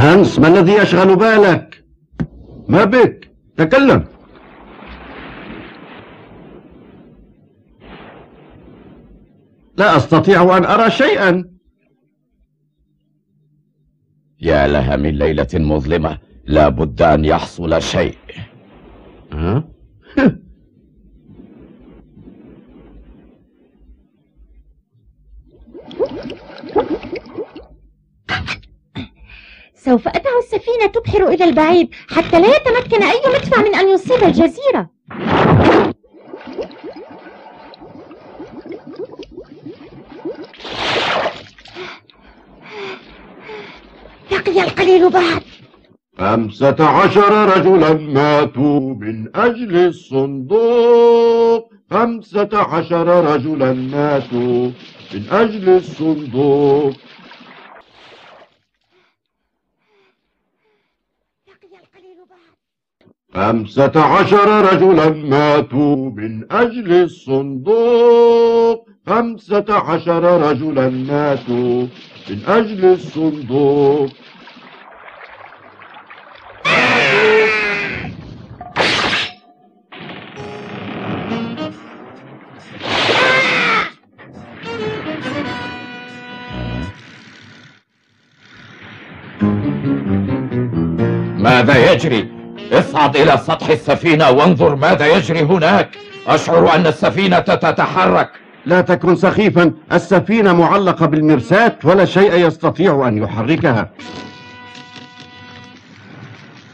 هانس ما الذي يشغل بالك ما بك تكلم لا أستطيع أن أرى شيئا يا لها من ليلة مظلمة لا بد أن يحصل شيء ها؟ سوف أدع السفينة تبحر إلى البعيد حتى لا يتمكن أي مدفع من أن يصيب الجزيرة بقي القليل بعد خمسة عشر رجلا ماتوا من أجل الصندوق خمسة عشر رجلا ماتوا من أجل الصندوق خمسة عشر رجلا ماتوا من أجل الصندوق خمسة عشر رجلا ماتوا من أجل الصندوق ماذا يجري اصعد إلى سطح السفينة وانظر ماذا يجري هناك أشعر أن السفينة تتحرك لا تكن سخيفا السفينة معلقة بالمرساة ولا شيء يستطيع أن يحركها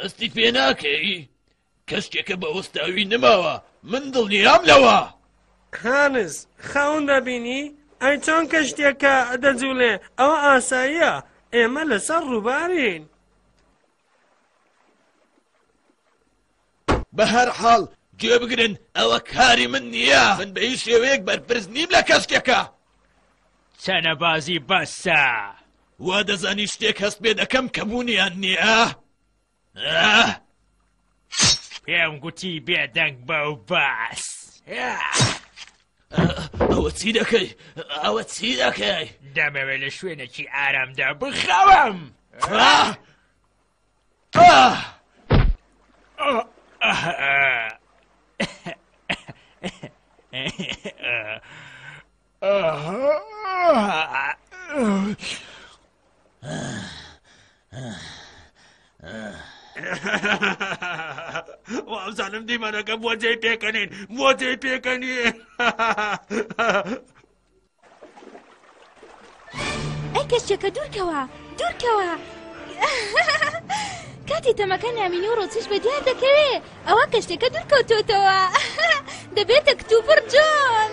هەستی پێ ناکەی کەسکێکە بە وەستاوی نەماوە من دڵنیام لەوە هانز خاون دەبینی ئەی چۆن کە شتێکە دەجوولێ ئەوە ئاساییە ئێمە لەسەر ڕووبارین بە هەر حاڵ گوێ بگرن ئەوە کاری من نییە من بە هیچ شێوەیەک بەرپرس نیم لە کەسکێکە چەنەبازی بەسە وا دەزانی شتێک هەست پێ دەکەم کە بوونیان نییە پێم گوتی بێدەنگ بە و باس ئەوە چی دەکەی ئەوە چی دەکەی دەمەوێت لە شوێنێکی ئارامدا بخەوم ئە وابزانم دیمەنەکە بۆ جێ پێکەنین بۆ جێ پێکەنی ئەی کەشتێکە دوورکەوە دوورکەوە کاتی تەمەکە نامینی و ڕۆچش بە دیار دەکەوێ ئەوا کەشتیەکە دوور کەوتۆتەوە دەبێتە کتوپڕ جۆن.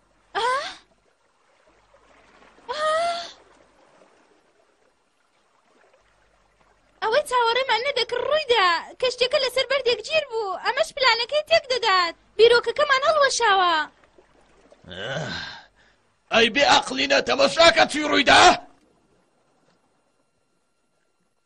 ئەوەی چاوەڕێمان نەدەکڕ ڕوویدا کەشتێکە لەسەر بەردێک گیر بوو ئەمەش پلانەکەی تێک دەدات بیرۆکەکەمان هەڵوەشاوە ئەی بێ ئەقلینە تەمەشاکە چی ڕوویدا؟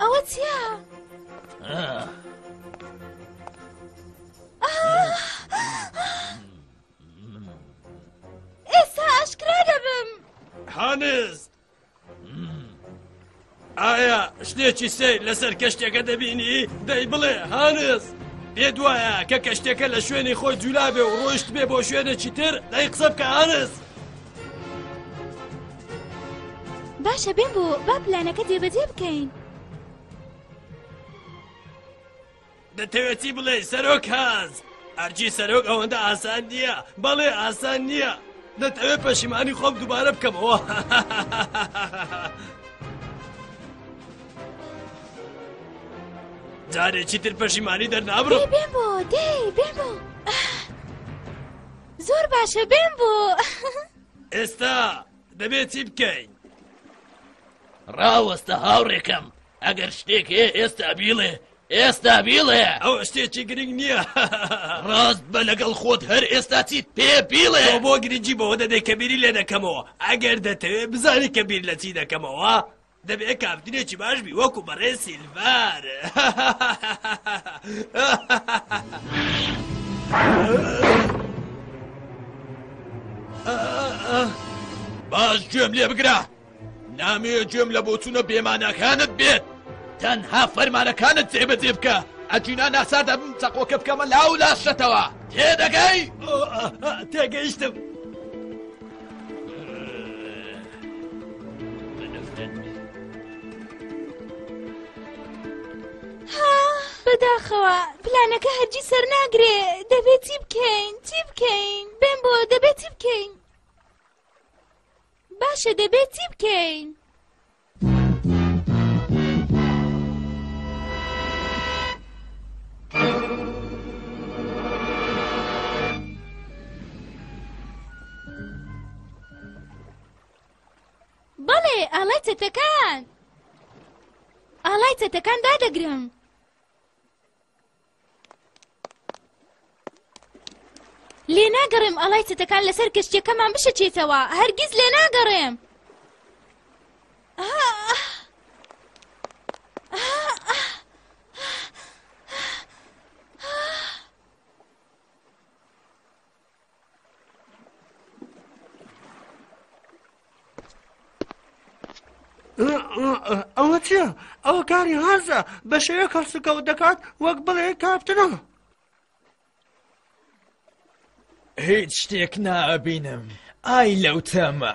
ئەوە چیا؟ ئێستا ئاشکرا دەبم هانست ئایا شتێکی سیر لەسەر کەشتێکە دەبینی دەی بڵێ هانس پێت وایە کە کەشتێکە لە شوێنی خۆی جوولابێ و ڕۆشت بێ بۆ شوێنێکی تر دەی قسە بکە هانس باشە بێن بۆ با پلانەکە دێبەدێ بکەین دەتەوێت چی بڵێ سەرۆک هاز ئەرجی سەرۆک ئەوەندە ئاسان نییە بەڵێ ئاسان نییە دەتەوێت پەشیمانی خۆم دووبارە بکەمەوە جارێکی تر پەشیمانی دەرنابڕ بێن بۆ دێ بێن بۆ زۆر باشە بێن بۆ ئێستا دەبێت چی بکەین ڕاوەستە هاوڕێکەم ئەگەر شتێک هەیە ئێستا بیڵێ ئێستا بیڵێ ئەو شتێکی گرنگ نییە ڕاست بە لەگەڵ خۆت هەر ئێستا چیت پێ بیڵێ بۆ گرنگی بەوە دەدەی کە بیری لێ دەکەمەوە ئەگەر دەتەوێت بزانی کە بیر لە چی دەکەمەوە دەبێت کاپتنێکی باش بی وەکو بەڕێ سیلڤەر باش گوێم لێ بگرە نامەوێ گوێم لە بۆچوونە بێماناکانت بێت تەنها فەرمانەکانت جێبەجێ بکە ئەجینا ناسا دەبم چەقۆکە بکەمە لاو لاشەتەوە تێدەگەی تێگەیشتم بەداخەوە پلانەکە هەرجی سەر ناگرێ دەبێت چی بکەین چی بکەین بێن بۆ دەبێت چی بکەین باشە دەبێ چی بکەین؟ بەڵێ ئاڵای چەتەکان ئاڵای چەتەکان دادەگرم لێ ناگەڕێم ئەڵای چەتەکان لەسەر کەشتیەکەمان بشەچێتەوە هەرگیز لێ ناگەڕێم ئەوە چیە ئەوە کاری هازە بە شێوە کەڵسکەوت دەکات وەک بڵێ کاپتنە هیچ شتێک نابینم ئای لەو تەمە.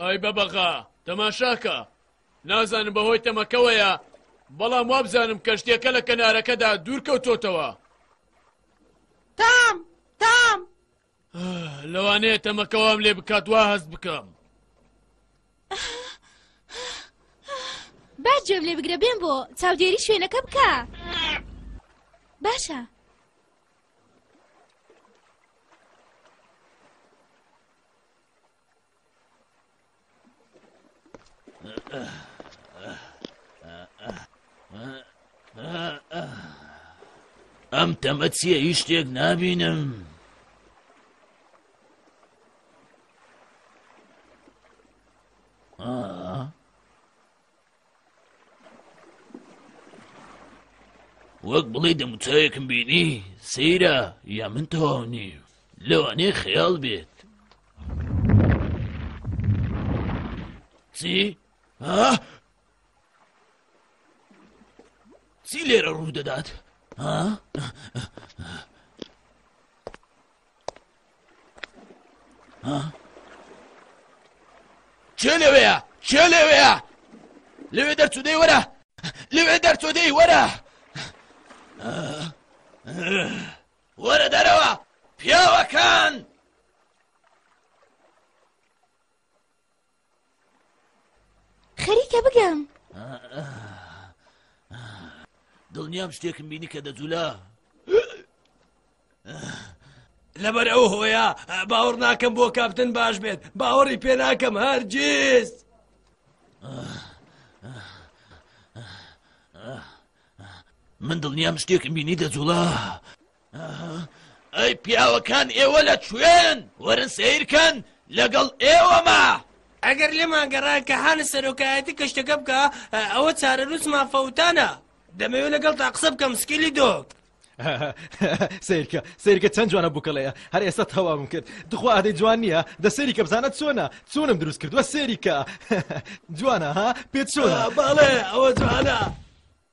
ئای بە بەغا تەماشاکە. نازانم بەهۆی تەمەکەوەیە بەڵام وابزانم کەشتیەکە لە کەنارەکەدا دوورکەوتۆتەوە. تام! تام! لەوانەیە تەمەکە وام لێ بکات وا هەست بکەم. با جێم لێ بگرە بێن بۆ چاودێری شوێنەکە بکە. باشە. ئەم تەمە چییە هیچ شتێک نابینم. وەک بڵێ دەموچاوێکم بینی سەیرە یا من تەواو نیم لەوانەیە خەیاڵ بێت چی؟ چی لێرە ڕوو دەدات؟ کێ لەوەیە کێ لەوەیە لەوێ دەرچوو دەی وەرە لەوێ دەرچۆ دەی وەرە وەرە دەرەوە پیاوەکان خەریکە بگەم دڵنیام شتێکم بینی کە دەجولا لەبەر ئەو هۆیە باوەڕ ناکەم بۆ کاپتن باش بێت باوەڕی پێ ناکەم هەرگیز من دڵنیام شتێکم بینی دەجوڵا ئەی پیاوەکان ئێوە لە کوێن؟ وەرن سەیرکەن لەگەڵ ئێوەمە. ئەگەر لێمان گەڕا کە هانس سەرۆکایەتی کەشتەکە بکا ئەوە چارەنووس مان فەوتانە. دەمەوێ لەگەڵتا قسە بکەم سکیلی دۆک. سیرکە سیرکە چەند جوانە بکەڵەیە هەر ئێستا تەواوم کرد دخوا ئادەی جوان نییە دە سێریکە بزانە چۆنە چۆنم دروست کردووە سێریکە جوانە ها پێت چۆنە باڵێ ئەوە جوانە.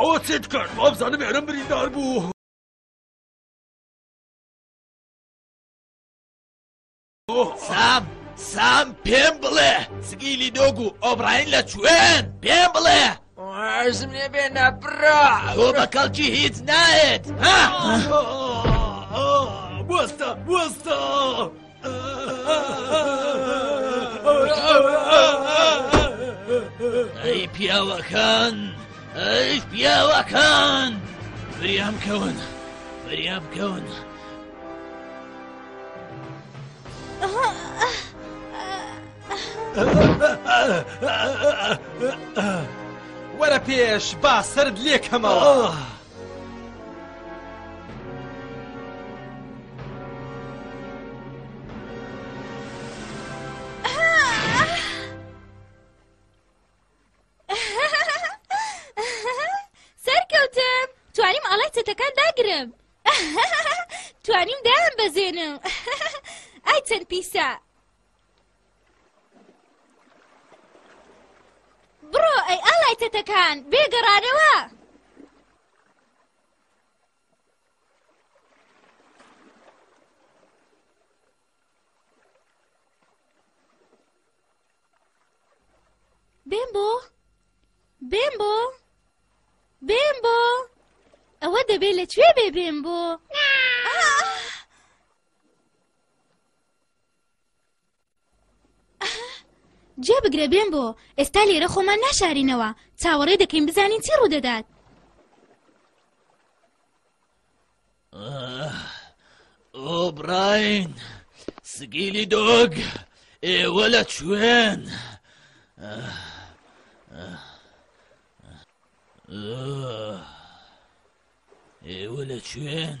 ئەوە چێت کرد وابزانم ئێرە بریندار بوو سام سام پێم بڵێ سگیلی دۆگ و ئۆبراین لە کوێن پێم بڵێ وازم لێ بێ نابرا تۆ بە کەڵکی هیچ نایەت ها وەستە وەستە ئەی پیاوەکان ئەی پیاوەکان فریام کەون فریام کەون وەرە پێش با سرد لێکەمەوە. سەرکەوتم توانیم ئاڵای چەتەکان داگرم توانیم دایان بەزێنم ئای چەند پیسە بڕۆ ئەی ئاڵای چەتەکان بێگەڕانەوە بێمبۆ بێمبۆ بێمبۆ ئەوە دەبێت لە کوێ بێ بێمبۆ جێ بگرە بێن بۆ ئێستا لێرە خۆمان ناشارینەوە چاوەڕێ دەکەین بزانین چی ڕوودەدات ئۆبراین سگیلی دۆگ ئێوە لە کوێن ئێوە لە کوێن؟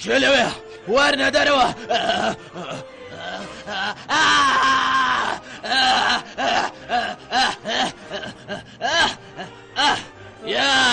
کێ لەوێ وار نەدەرەوە Yeah!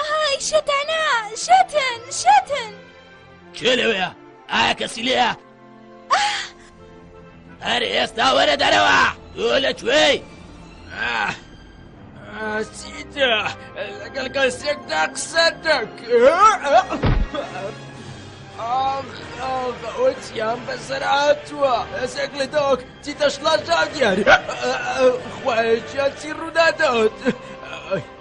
ئای شێتانە شێتن شێتن کێ لەوەیە ئایا کەسی لێە هەر ئێستا وەرە دەرەوە تۆ لە کوێی سیتە لەگەڵ کەسێکدا قسە دەکرد ئەوە چیان بەسەر هاتووە ئەسێک لە دۆک چی تەشڵا جا دیارە خوایە چیان چی ڕوودادەوت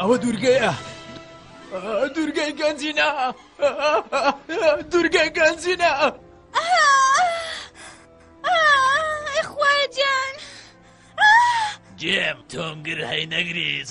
ئەوە دوورگەیە دوورگەی گەنجینە دوورگەی گەنجینە ئەخوایە جان جێم تۆنگر هەی نەگریز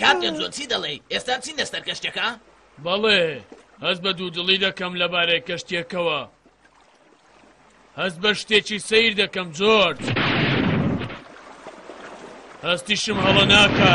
کاکە جۆن چی دەڵێی ئێستا چی نەستەر کەشتەکە؟ بەڵێ هەست بە دوو دڵی دەکەم لەبارەی کەشتێکەوە هەست بە شتێکی سیر دەکەم زۆر هەستیشم هەڵە ناکە.